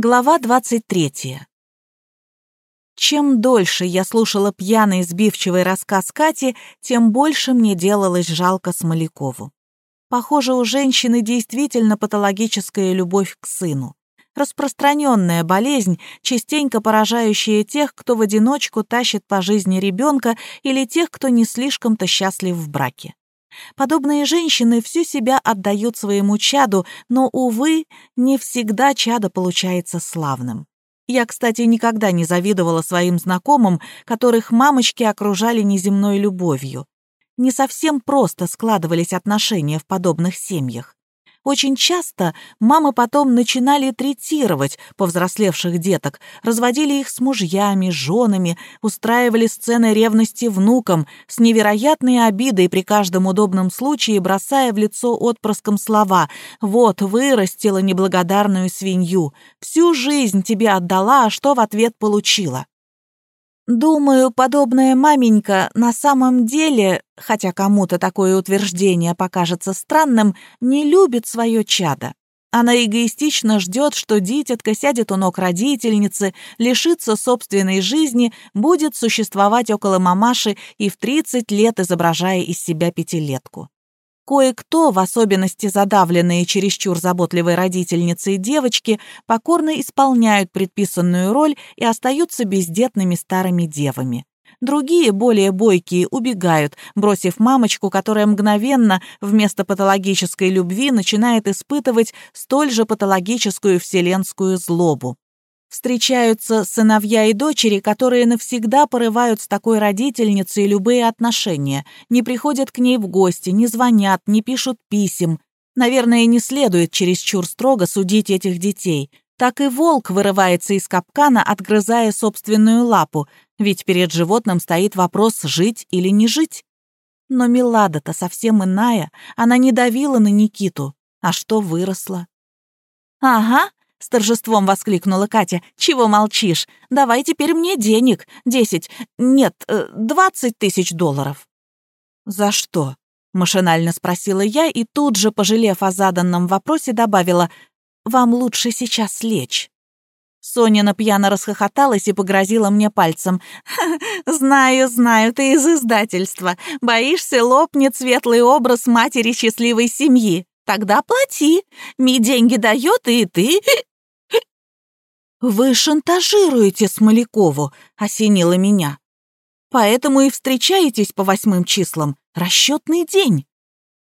Глава 23. Чем дольше я слушала пьяный сбивчивый рассказ Кати, тем больше мне делалось жалко Смолякову. Похоже, у женщины действительно патологическая любовь к сыну. Распространенная болезнь, частенько поражающая тех, кто в одиночку тащит по жизни ребенка или тех, кто не слишком-то счастлив в браке. Подобные женщины всю себя отдают своему чаду, но, увы, не всегда чадо получается славным. Я, кстати, никогда не завидовала своим знакомым, которых мамочки окружали неземной любовью. Не совсем просто складывались отношения в подобных семьях. Очень часто мамы потом начинали третировать повзрослевших деток, разводили их с мужьями, женами, устраивали сцены ревности внукам, с невероятной обидой при каждом удобном случае бросая в лицо отпрыском слова «Вот, вырастила неблагодарную свинью, всю жизнь тебе отдала, а что в ответ получила?» Думаю, подобная маменька на самом деле, хотя кому-то такое утверждение покажется странным, не любит свое чадо. Она эгоистично ждет, что дитятка сядет у ног родительницы, лишится собственной жизни, будет существовать около мамаши и в 30 лет изображая из себя пятилетку. Кое-кто, в особенности задавленные чересчур заботливой родительницей девочки, покорно исполняют предписанную роль и остаются бездетными старыми девами. Другие, более бойкие, убегают, бросив мамочку, которая мгновенно вместо патологической любви начинает испытывать столь же патологическую вселенскую злобу. Встречаются сыновья и дочери, которые навсегда порывают с такой родительницей любые отношения, не приходят к ней в гости, не звонят, не пишут писем. Наверное, не следует чересчур строго судить этих детей. Так и волк вырывается из капкана, отгрызая собственную лапу, ведь перед животным стоит вопрос, жить или не жить. Но Милада-то совсем иная, она не давила на Никиту, а что выросла. «Ага, — с торжеством воскликнула Катя. «Чего молчишь? Давай теперь мне денег. Десять, нет, э, двадцать тысяч долларов». «За что?» — машинально спросила я и тут же, пожалев о заданном вопросе, добавила «Вам лучше сейчас лечь». Сонина пьяно расхохоталась и погрозила мне пальцем. «Знаю, знаю, ты из издательства. Боишься, лопнет светлый образ матери счастливой семьи. Тогда плати. Ми деньги дает, и ты «Вы шантажируете Смолякову», — осенило меня. «Поэтому и встречаетесь по восьмым числам. Расчетный день».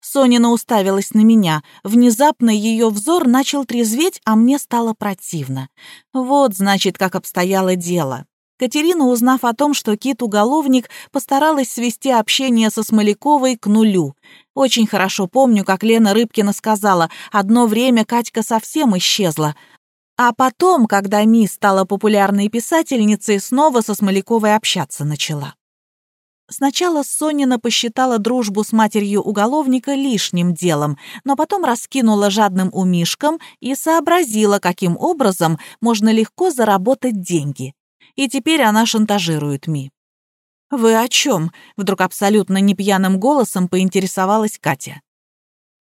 Сонина уставилась на меня. Внезапно ее взор начал трезветь, а мне стало противно. Вот, значит, как обстояло дело. Катерина, узнав о том, что Кит-уголовник, постаралась свести общение со Смоляковой к нулю. Очень хорошо помню, как Лена Рыбкина сказала, одно время Катька совсем исчезла, а потом, когда Ми стала популярной писательницей, снова со Смоляковой общаться начала. Сначала Сонина посчитала дружбу с матерью уголовника лишним делом, но потом раскинула жадным умишком и сообразила, каким образом можно легко заработать деньги. И теперь она шантажирует Ми. «Вы о чем?» — вдруг абсолютно непьяным голосом поинтересовалась Катя.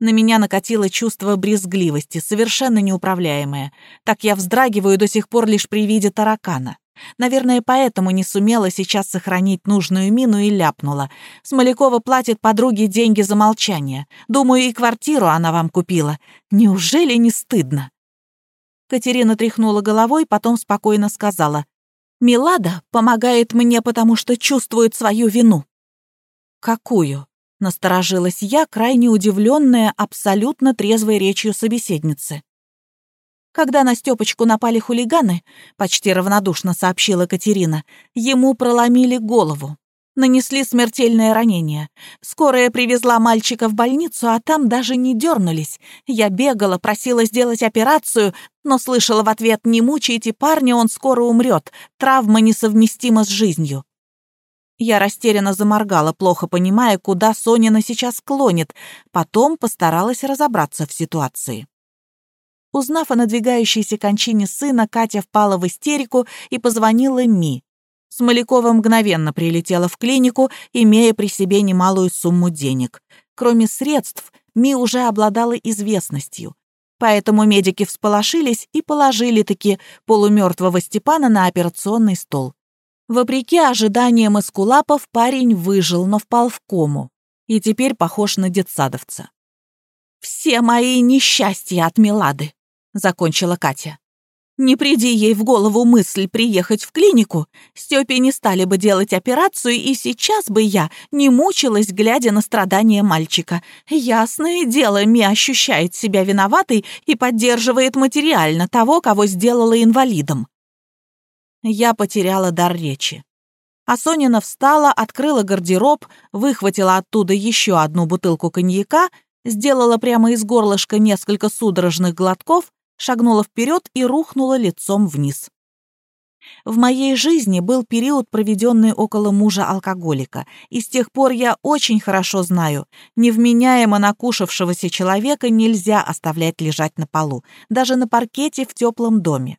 На меня накатило чувство брезгливости, совершенно неуправляемое. Так я вздрагиваю до сих пор лишь при виде таракана. Наверное, поэтому не сумела сейчас сохранить нужную мину и ляпнула. Смолякова платит подруге деньги за молчание. Думаю, и квартиру она вам купила. Неужели не стыдно?» Катерина тряхнула головой, потом спокойно сказала. «Милада помогает мне, потому что чувствует свою вину». «Какую?» Насторожилась я, крайне удивленная абсолютно трезвой речью собеседницы. Когда на Стёпочку напали хулиганы, почти равнодушно сообщила Катерина, ему проломили голову. Нанесли смертельное ранение. Скорая привезла мальчика в больницу, а там даже не дернулись. Я бегала, просила сделать операцию, но слышала в ответ «Не мучайте парня, он скоро умрет. Травма несовместима с жизнью». Я растерянно заморгала, плохо понимая, куда Сонина сейчас клонит. Потом постаралась разобраться в ситуации. Узнав о надвигающейся кончине сына, Катя впала в истерику и позвонила Ми. Смолякова мгновенно прилетела в клинику, имея при себе немалую сумму денег. Кроме средств, Ми уже обладала известностью. Поэтому медики всполошились и положили-таки полумертвого Степана на операционный стол. Вопреки ожиданиям эскулапов, парень выжил, но впал в кому. И теперь похож на детсадовца. «Все мои несчастья от Милады», — закончила Катя. Не приди ей в голову мысль приехать в клинику, Стёпе не стали бы делать операцию, и сейчас бы я не мучилась, глядя на страдания мальчика. Ясное дело, Ми ощущает себя виноватой и поддерживает материально того, кого сделала инвалидом. Я потеряла дар речи. А Сонина встала, открыла гардероб, выхватила оттуда еще одну бутылку коньяка, сделала прямо из горлышка несколько судорожных глотков шагнула вперед и рухнула лицом вниз. В моей жизни был период, проведенный около мужа-алкоголика, и с тех пор я очень хорошо знаю, невменяемо накушавшегося человека нельзя оставлять лежать на полу, даже на паркете в теплом доме.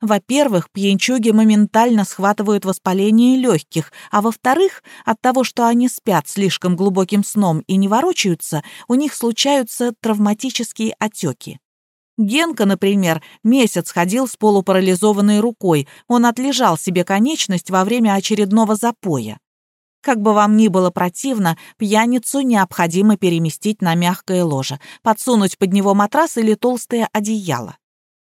Во-первых, пьянчуги моментально схватывают воспаление легких, а во-вторых, от того, что они спят слишком глубоким сном и не ворочаются, у них случаются травматические отеки. Генка, например, месяц ходил с полупарализованной рукой, он отлежал себе конечность во время очередного запоя. Как бы вам ни было противно, пьяницу необходимо переместить на мягкое ложе, подсунуть под него матрас или толстое одеяло.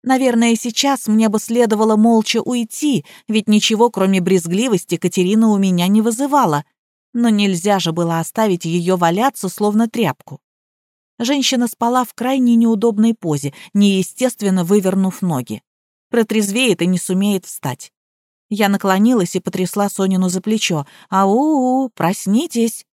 Наверное, сейчас мне бы следовало молча уйти, ведь ничего, кроме брезгливости, Катерина у меня не вызывала. Но нельзя же было оставить ее валяться, словно тряпку. Женщина спала в крайне неудобной позе, неестественно вывернув ноги. Протрезвеет и не сумеет встать. Я наклонилась и потрясла Сонину за плечо. «Ау, проснитесь!»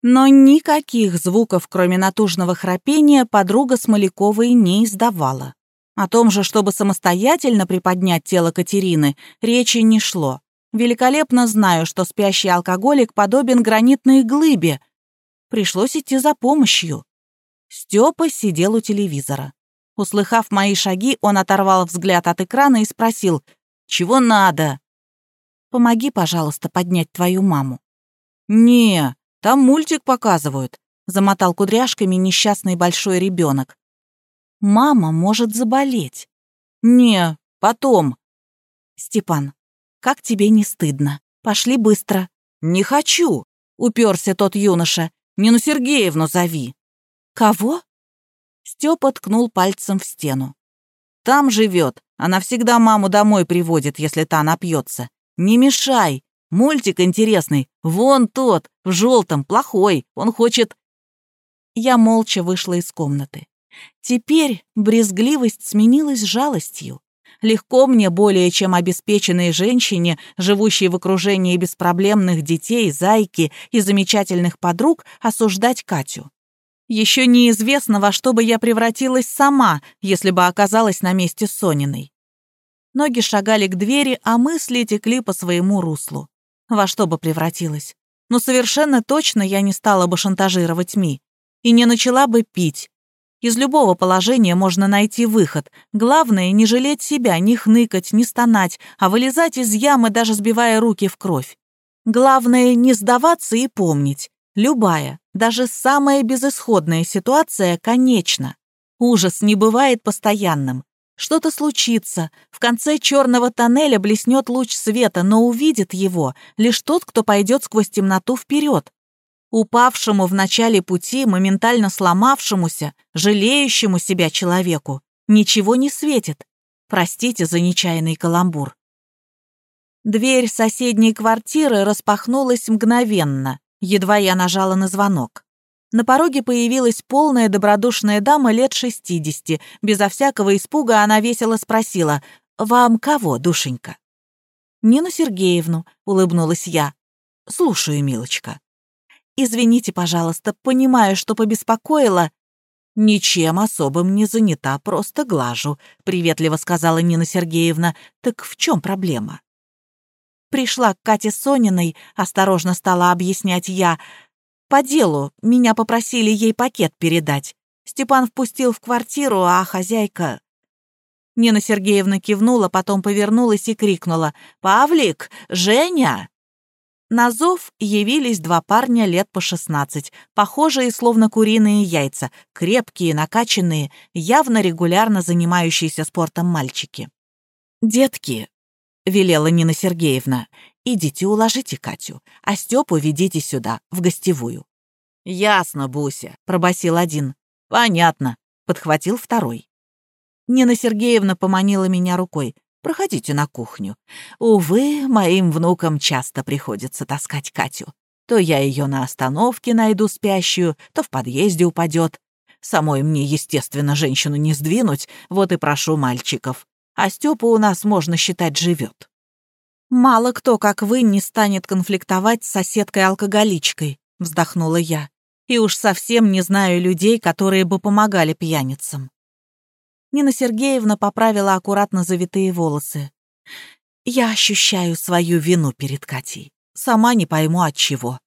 Но никаких звуков, кроме натужного храпения, подруга Смоляковой не издавала. О том же, чтобы самостоятельно приподнять тело Катерины, речи не шло. Великолепно знаю, что спящий алкоголик подобен гранитной глыбе. Пришлось идти за помощью. Степа сидел у телевизора. Услыхав мои шаги, он оторвал взгляд от экрана и спросил, «Чего надо?» «Помоги, пожалуйста, поднять твою маму». «Не, там мультик показывают», — замотал кудряшками несчастный большой ребенок. «Мама может заболеть». «Не, потом». «Степан, как тебе не стыдно? Пошли быстро». «Не хочу», — уперся тот юноша. «Нину Сергеевну зови». «Кого?» Степа ткнул пальцем в стену. «Там живет. Она всегда маму домой приводит, если та напьется. Не мешай. Мультик интересный. Вон тот, в желтом, плохой. Он хочет...» Я молча вышла из комнаты. Теперь брезгливость сменилась жалостью. Легко мне более чем обеспеченной женщине, живущей в окружении беспроблемных детей, зайки и замечательных подруг, осуждать Катю. Еще неизвестно, во что бы я превратилась сама, если бы оказалась на месте Сониной. Ноги шагали к двери, а мысли текли по своему руслу. Во что бы превратилась? Но совершенно точно я не стала бы шантажировать Ми. И не начала бы пить. Из любого положения можно найти выход. Главное, не жалеть себя, не хныкать, не стонать, а вылезать из ямы, даже сбивая руки в кровь. Главное, не сдаваться и помнить. Любая, даже самая безысходная ситуация конечна. Ужас не бывает постоянным. Что-то случится, в конце черного тоннеля блеснет луч света, но увидит его лишь тот, кто пойдет сквозь темноту вперед. Упавшему в начале пути, моментально сломавшемуся, жалеющему себя человеку, ничего не светит. Простите за нечаянный каламбур. Дверь соседней квартиры распахнулась мгновенно. Едва я нажала на звонок. На пороге появилась полная добродушная дама лет шестидесяти. Безо всякого испуга она весело спросила, «Вам кого, душенька?» «Нину Сергеевну», — улыбнулась я. «Слушаю, милочка». «Извините, пожалуйста, понимаю, что побеспокоила». «Ничем особым не занята, просто глажу», — приветливо сказала Нина Сергеевна. «Так в чем проблема?» Пришла к Кате Сониной, осторожно стала объяснять я. По делу, меня попросили ей пакет передать. Степан впустил в квартиру, а хозяйка... Нина Сергеевна кивнула, потом повернулась и крикнула. «Павлик! Женя!» На зов явились два парня лет по 16, похожие словно куриные яйца, крепкие, накачанные, явно регулярно занимающиеся спортом мальчики. «Детки», — велела Нина Сергеевна, — «идите уложите Катю, а Степу ведите сюда, в гостевую». «Ясно, Буся», — пробасил один. «Понятно», — подхватил второй. Нина Сергеевна поманила меня рукой. Проходите на кухню. Увы, моим внукам часто приходится таскать Катю. То я ее на остановке найду спящую, то в подъезде упадет. Самой мне, естественно, женщину не сдвинуть, вот и прошу мальчиков. А Степа у нас, можно считать, живет. «Мало кто, как вы, не станет конфликтовать с соседкой-алкоголичкой», — вздохнула я. «И уж совсем не знаю людей, которые бы помогали пьяницам». Нина Сергеевна поправила аккуратно завитые волосы. «Я ощущаю свою вину перед Катей. Сама не пойму от чего.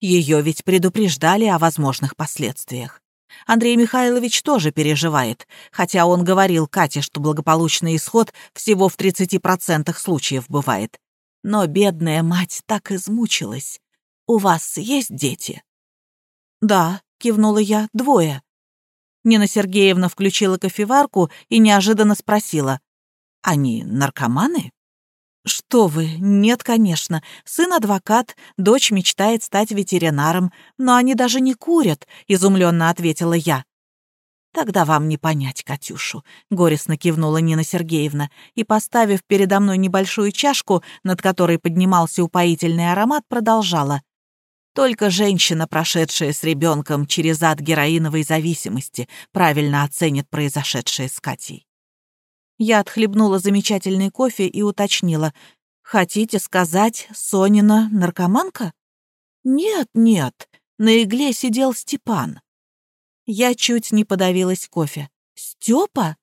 Ее ведь предупреждали о возможных последствиях. Андрей Михайлович тоже переживает, хотя он говорил Кате, что благополучный исход всего в 30% случаев бывает. Но бедная мать так измучилась. У вас есть дети?» «Да», — кивнула я, — «двое. Нина Сергеевна включила кофеварку и неожиданно спросила. «Они наркоманы?» «Что вы, нет, конечно. Сын адвокат, дочь мечтает стать ветеринаром, но они даже не курят», — изумленно ответила я. «Тогда вам не понять Катюшу», — горестно кивнула Нина Сергеевна и, поставив передо мной небольшую чашку, над которой поднимался упоительный аромат, продолжала. Только женщина, прошедшая с ребенком через ад героиновой зависимости, правильно оценит произошедшее с Катей. Я отхлебнула замечательный кофе и уточнила. «Хотите сказать, Сонина наркоманка?» «Нет, нет, на игле сидел Степан». Я чуть не подавилась кофе. «Степа?»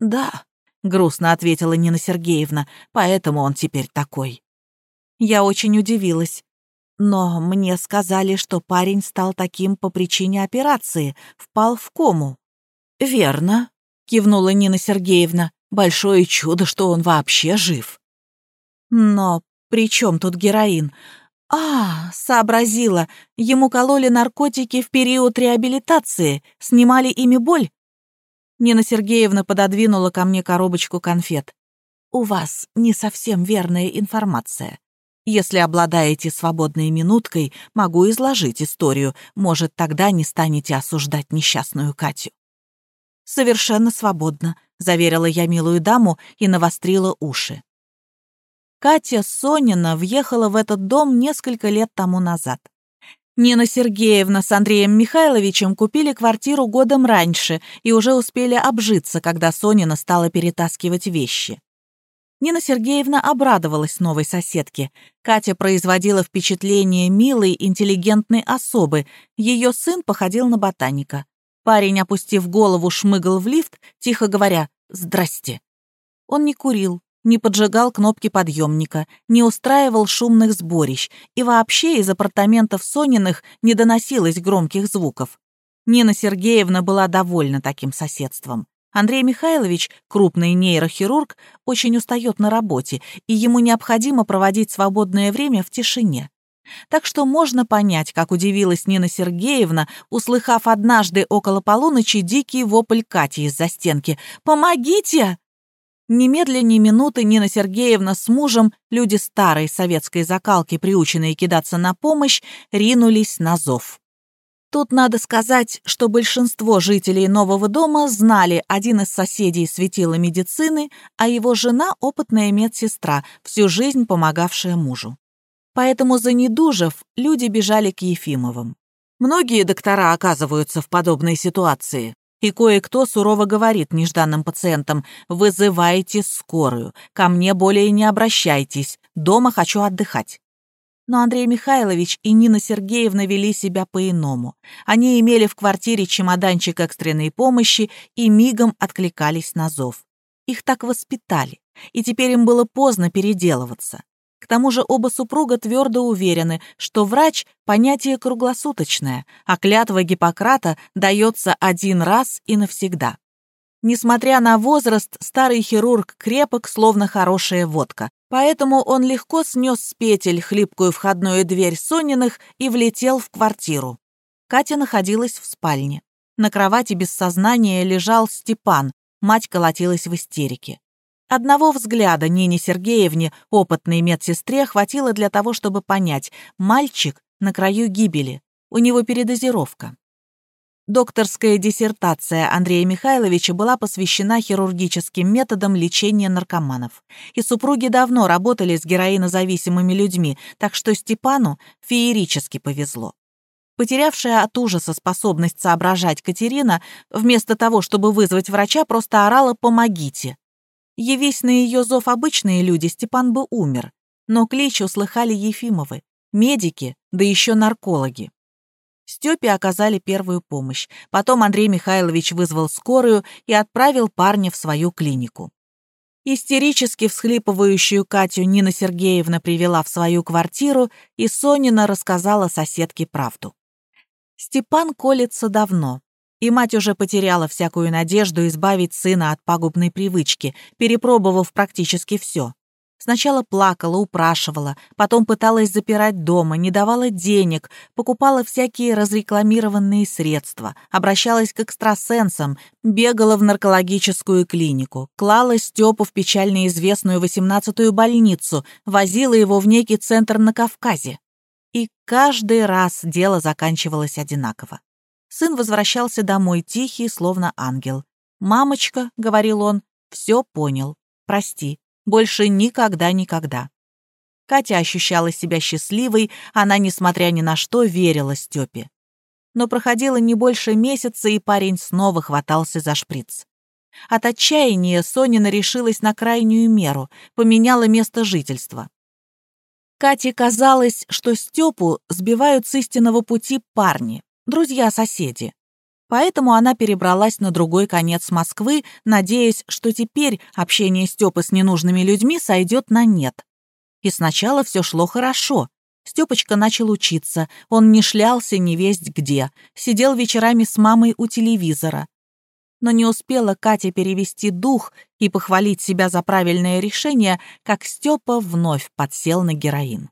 «Да», — грустно ответила Нина Сергеевна, «поэтому он теперь такой». Я очень удивилась. Но мне сказали, что парень стал таким по причине операции, впал в кому. «Верно», — кивнула Нина Сергеевна. «Большое чудо, что он вообще жив». «Но при чем тут героин?» «А, сообразила, ему кололи наркотики в период реабилитации, снимали ими боль?» Нина Сергеевна пододвинула ко мне коробочку конфет. «У вас не совсем верная информация. Если обладаете свободной минуткой, могу изложить историю. Может, тогда не станете осуждать несчастную Катю». «Совершенно свободно», — заверила я милую даму и навострила уши. Катя Сонина въехала в этот дом несколько лет тому назад. Нина Сергеевна с Андреем Михайловичем купили квартиру годом раньше и уже успели обжиться, когда Сонина стала перетаскивать вещи. Нина Сергеевна обрадовалась новой соседке. Катя производила впечатление милой, интеллигентной особы. Ее сын походил на ботаника. Парень, опустив голову, шмыгал в лифт, тихо говоря «Здрасте». Он не курил, не поджигал кнопки подъемника, не устраивал шумных сборищ, и вообще из апартаментов Сониных не доносилось громких звуков. Нина Сергеевна была довольна таким соседством. Андрей Михайлович, крупный нейрохирург, очень устает на работе, и ему необходимо проводить свободное время в тишине. Так что можно понять, как удивилась Нина Сергеевна, услыхав однажды около полуночи дикий вопль Кати из-за стенки. «Помогите!» Немедля ни минуты Нина Сергеевна с мужем, люди старой советской закалки, приученные кидаться на помощь, ринулись на зов. Тут надо сказать, что большинство жителей нового дома знали, один из соседей светила медицины, а его жена — опытная медсестра, всю жизнь помогавшая мужу. Поэтому, занедужив, люди бежали к Ефимовым. Многие доктора оказываются в подобной ситуации, и кое-кто сурово говорит нежданным пациентам «Вызывайте скорую, ко мне более не обращайтесь, дома хочу отдыхать». Но Андрей Михайлович и Нина Сергеевна вели себя по-иному. Они имели в квартире чемоданчик экстренной помощи и мигом откликались на зов. Их так воспитали, и теперь им было поздно переделываться. К тому же оба супруга твердо уверены, что врач — понятие круглосуточное, а клятва Гиппократа дается один раз и навсегда. Несмотря на возраст, старый хирург крепок, словно хорошая водка. Поэтому он легко снес с петель хлипкую входную дверь Сониных и влетел в квартиру. Катя находилась в спальне. На кровати без сознания лежал Степан, мать колотилась в истерике. Одного взгляда Нине Сергеевне, опытной медсестре, хватило для того, чтобы понять, мальчик на краю гибели, у него передозировка. Докторская диссертация Андрея Михайловича была посвящена хирургическим методам лечения наркоманов. И супруги давно работали с героинозависимыми людьми, так что Степану феерически повезло. Потерявшая от ужаса способность соображать Катерина, вместо того, чтобы вызвать врача, просто орала «помогите». Явись на ее зов обычные люди, Степан бы умер. Но клич услыхали Ефимовы, медики, да еще наркологи. Степе оказали первую помощь. Потом Андрей Михайлович вызвал скорую и отправил парня в свою клинику. Истерически всхлипывающую Катю Нина Сергеевна привела в свою квартиру, и Сонина рассказала соседке правду. Степан колется давно, и мать уже потеряла всякую надежду избавить сына от пагубной привычки, перепробовав практически все. Сначала плакала, упрашивала, потом пыталась запирать дома, не давала денег, покупала всякие разрекламированные средства, обращалась к экстрасенсам, бегала в наркологическую клинику, клала Степу в печально известную 18-ю больницу, возила его в некий центр на Кавказе. И каждый раз дело заканчивалось одинаково. Сын возвращался домой тихий, словно ангел. «Мамочка», — говорил он, — «все понял. Прости, больше никогда-никогда. Катя ощущала себя счастливой, она, несмотря ни на что, верила Степе. Но проходило не больше месяца, и парень снова хватался за шприц. От отчаяния Сонина решилась на крайнюю меру, поменяла место жительства. Кате казалось, что Степу сбивают с истинного пути парни, друзья-соседи. Поэтому она перебралась на другой конец Москвы, надеясь, что теперь общение Степы с ненужными людьми сойдет на нет. И сначала все шло хорошо. Степочка начал учиться, он не шлялся ни весть где, сидел вечерами с мамой у телевизора. Но не успела Катя перевести дух и похвалить себя за правильное решение, как Степа вновь подсел на героин.